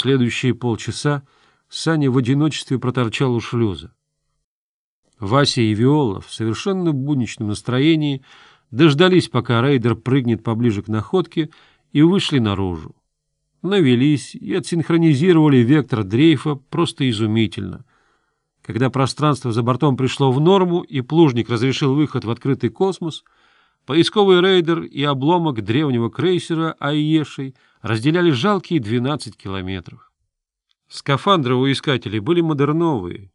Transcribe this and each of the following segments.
Следующие полчаса Саня в одиночестве проторчал у шлюза. Вася и Виола в совершенно будничном настроении дождались, пока рейдер прыгнет поближе к находке, и вышли наружу. Навелись и отсинхронизировали вектор дрейфа просто изумительно. Когда пространство за бортом пришло в норму и плужник разрешил выход в открытый космос — Поисковый рейдер и обломок древнего крейсера «Айешей» разделяли жалкие 12 километров. Скафандры у искателей были модерновые,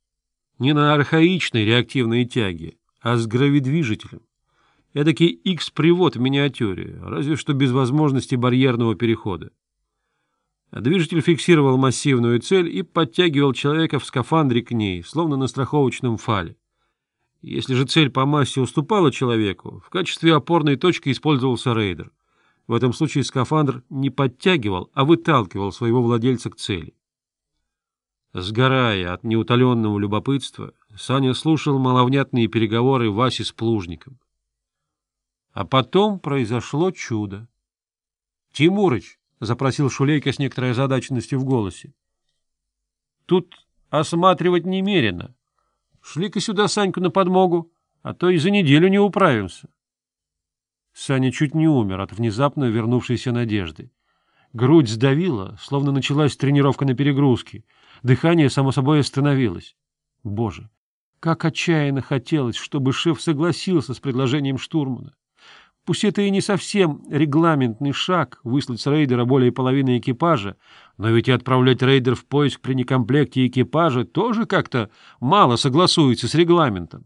не на архаичной реактивной тяге, а с гравидвижителем. Эдакий X-привод в миниатюре, разве что без возможности барьерного перехода. Движитель фиксировал массивную цель и подтягивал человека в скафандре к ней, словно на страховочном фале. Если же цель по массе уступала человеку, в качестве опорной точки использовался рейдер. В этом случае скафандр не подтягивал, а выталкивал своего владельца к цели. Сгорая от неутоленного любопытства, Саня слушал маловнятные переговоры Васи с Плужником. А потом произошло чудо. — Тимурыч, — запросил Шулейка с некоторой озадаченностью в голосе, — тут осматривать немерено. Шли-ка сюда Саньку на подмогу, а то и за неделю не управимся. Саня чуть не умер от внезапно вернувшейся надежды. Грудь сдавила, словно началась тренировка на перегрузке. Дыхание, само собой, остановилось. Боже, как отчаянно хотелось, чтобы шеф согласился с предложением штурмана. Пусть это и не совсем регламентный шаг — выслать с рейдера более половины экипажа, но ведь и отправлять рейдер в поиск при некомплекте экипажа тоже как-то мало согласуется с регламентом.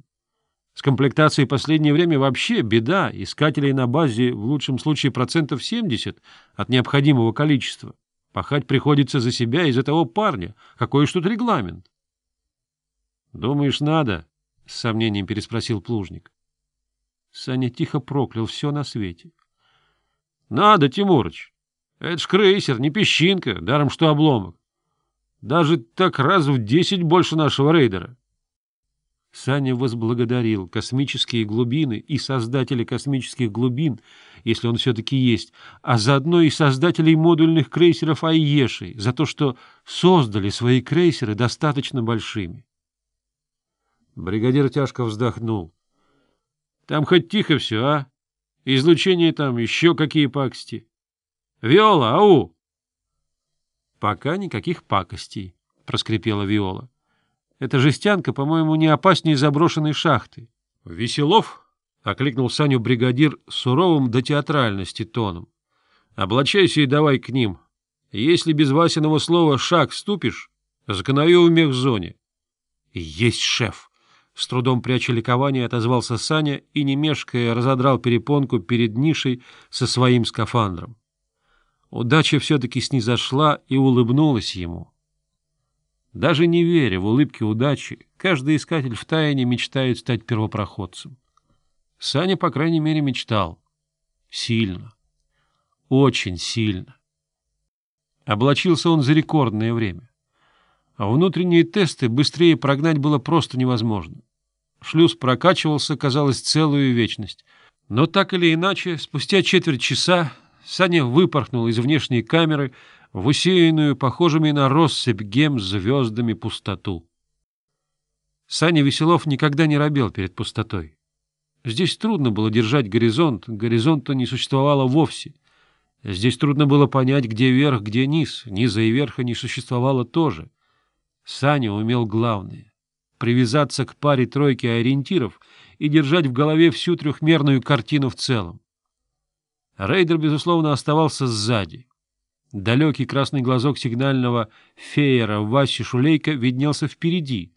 С комплектацией последнее время вообще беда, искателей на базе в лучшем случае процентов 70 от необходимого количества. Пахать приходится за себя и за того парня. Какой ж тут регламент? — Думаешь, надо? — с сомнением переспросил Плужник. Саня тихо проклял все на свете. — Надо, Тимурыч! Это ж крейсер, не песчинка, даром что обломок. Даже так раз в десять больше нашего рейдера. Саня возблагодарил космические глубины и создателя космических глубин, если он все-таки есть, а заодно и создателей модульных крейсеров Айеши за то, что создали свои крейсеры достаточно большими. Бригадир тяжко вздохнул. Там хоть тихо все, а? Излучение там, еще какие пакости. Виола, ау! Пока никаких пакостей, проскрипела Виола. Эта жестянка, по-моему, не опаснее заброшенной шахты. Веселов, окликнул Саню бригадир суровым до театральности тоном. Облачайся и давай к ним. Если без Васиного слова шаг ступишь, закономю в мехзоне. Есть шеф. С трудом пряча ликование, отозвался Саня и, не мешкая, разодрал перепонку перед нишей со своим скафандром. Удача все-таки снизошла и улыбнулась ему. Даже не веря в улыбки удачи, каждый искатель в тайне мечтает стать первопроходцем. Саня, по крайней мере, мечтал. Сильно. Очень сильно. Облачился он за рекордное время. А внутренние тесты быстрее прогнать было просто невозможно. Шлюз прокачивался, казалось, целую вечность. Но так или иначе, спустя четверть часа Саня выпорхнул из внешней камеры в усеянную, похожими на россыпь гем звездами, пустоту. Саня Веселов никогда не робел перед пустотой. Здесь трудно было держать горизонт, горизонта не существовало вовсе. Здесь трудно было понять, где верх, где низ, низа и верха не существовало тоже. Саня умел главное привязаться к паре тройки ориентиров и держать в голове всю трехмерную картину в целом. Рейдер, безусловно, оставался сзади. Далекий красный глазок сигнального феера Васи Шулейка виднелся впереди,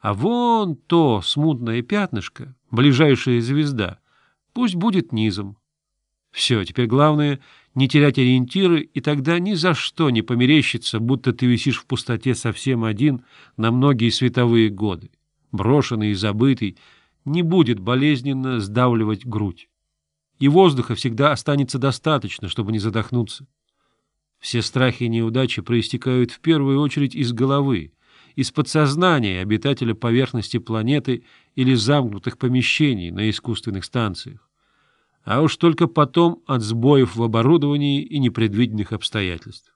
а вон то смутное пятнышко, ближайшая звезда, пусть будет низом. Все, теперь главное — не терять ориентиры, и тогда ни за что не померещится, будто ты висишь в пустоте совсем один на многие световые годы. Брошенный и забытый, не будет болезненно сдавливать грудь. И воздуха всегда останется достаточно, чтобы не задохнуться. Все страхи и неудачи проистекают в первую очередь из головы, из подсознания обитателя поверхности планеты или замкнутых помещений на искусственных станциях а уж только потом от сбоев в оборудовании и непредвиденных обстоятельств.